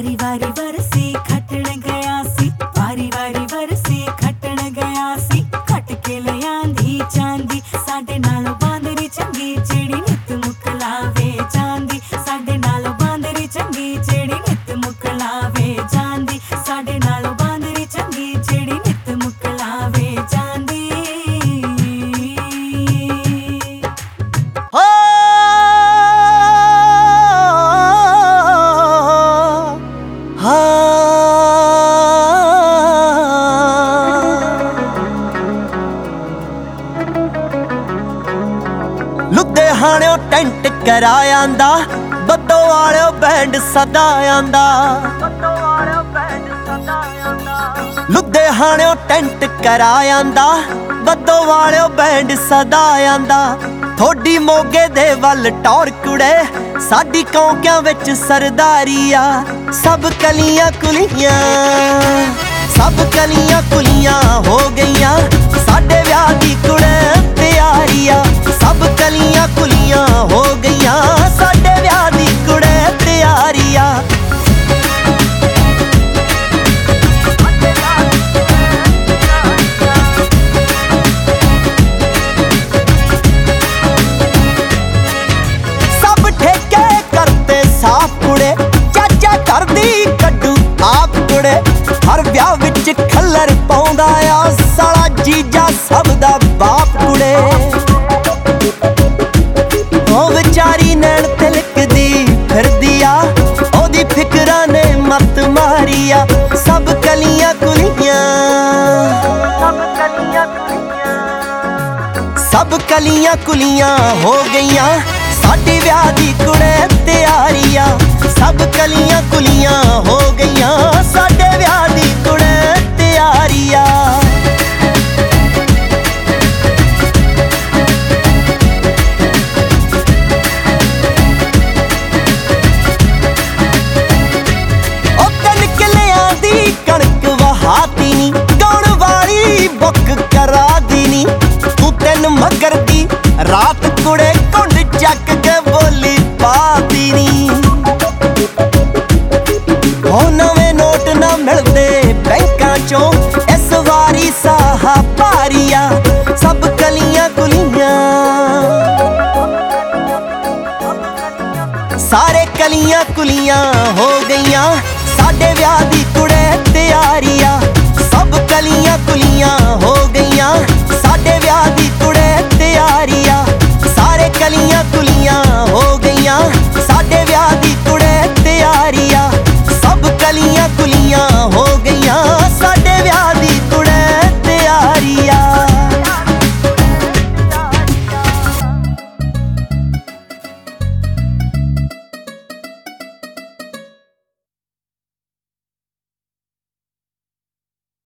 ਵਾਰੀ ਵਾਰੀ ਵਰਸੀ, ਖੱਟਣ ਗਿਆ ਸੀ। ਵਾਰੀ ਵਾਰੀ ਵਰਸੀ, ਖੱਟਣ ਗਿਆ ਸੀ। ਖੱਟ ਕੇ ਲਿਆਂਦੀ ਚਾਂਦੀ, ਸਾਡੇ ਲੁਧਿਆਣਿਓ ਟੈਂਟ ਕਰਾਇਆਂਦਾ ਬੱਦੋ ਵਾਲਿਓ ਬੈਂਡ ਸਦਾ ਆਂਦਾ। ਲੁਧਿਆਣਿਓ ਟੈਂਟ ਕਰਾਇਆਂਦਾ ਬੱਦੋ ਵਾਲਿਓ ਬੈਂਡ ਸਦਾ ਆਂਦਾ। ਥੋੜੀ ਮੋਗੇ ਦੇ ਵੱਲ ਟੌਰ ਕੁੜੇ, ਸਾਡੀ ਕੌਂਕਿਆਂ ਵਿੱਚ ਸਰਦਾਰੀ ਆ। ਸਭ ਕਲੀਆਂ ਕੁਲੀਆਂ, ਸਭ ਕਲੀਆਂ ਕੁਲੀਆਂ ਹੋ ਗਈਆਂ। ਸਾਫ਼ ਕੁੜੇ, ਚਾਚਾ ਕਰਦੀ ਕੱਢੂ ਆਪ ਕੁੜੇ। ਹਰ ਵਿਆਹ ਵਿੱਚ ਖੱਲਰ ਪਾਉਂਦਾ ਆ, ਸਾਲਾ ਜੀਜਾ ਸਭ ਦਾ ਬਾਪ ਕੁੜੇ। ਉਹ ਵਿਚਾਰੀ ਨੈਣ ਤਿਲਕਦੀ ਫਿਰਦੀ ਆ, ਉਹਦੀ ਫਿਕਰਾਂ ਨੇ ਮਤ ਮਾਰੀ ਆ, ਸਭ ਕਲੀਆਂ ਕੁਲੀਆਂ। ਸਭ ਕਲੀਆਂ ਕੁਲੀਆਂ ਸਭ ਕਲੀਆਂ ਕੁਲੀਆਂ ਹੋ ਗਈਆਂ, ਸਾਡੇ ਵਿਆਹ ਦੀ ਕੁੜੇ। ਸਭ ਕਲੀਆਂ ਕੁਲੀਆਂ ਹੋ ਗਈਆਂ। ਸਾਡੇ ਵਿਆਹ ਦੀ ਕੁੜੇ ਤਿਆਰੀਆ ਉਹ ਤਿੰਨ ਕਿੱਲਿਆਂ ਦੀ ਕਣਕ ਵਹਾਤੀ ਨੀ ਵਾਲੀ ਬੁੱਕ ਕਰਾ ਦੀ ਨੀ। ਤੂੰ ਤਿੰਨ ਮਗਰ ਦੀ ਰਾਤ ਕੁੜੇ ਕੁੰਡ ਚੱਕ ਕੇ ਬੋਲੀ ਪਾਤੀ ਨੀ। ਉਹ ਨਵੇਂ ਨੋਟ ਨਾ ਮਿਲਦੇ ਬੈਂਕਾਂ ਚੋਂ। ਇਸ ਵਾਰੀ ਸਾਹਾ ਭਾਰੀਆ, ਸਭ ਕਲੀਆਂ ਕੁਲੀਆਂ। ਸਾਰੇ ਕਲੀਆਂ ਕੁਲੀਆਂ ਹੋ ਗਈਆਂ, ਸਾਡੇ ਵਿਆਹ ਦੀ ਕੁੜੇ ਤਿਆਰੀ ਸਭ ਕਲੀਆਂ ਕੁਲੀਆਂ ਹੋ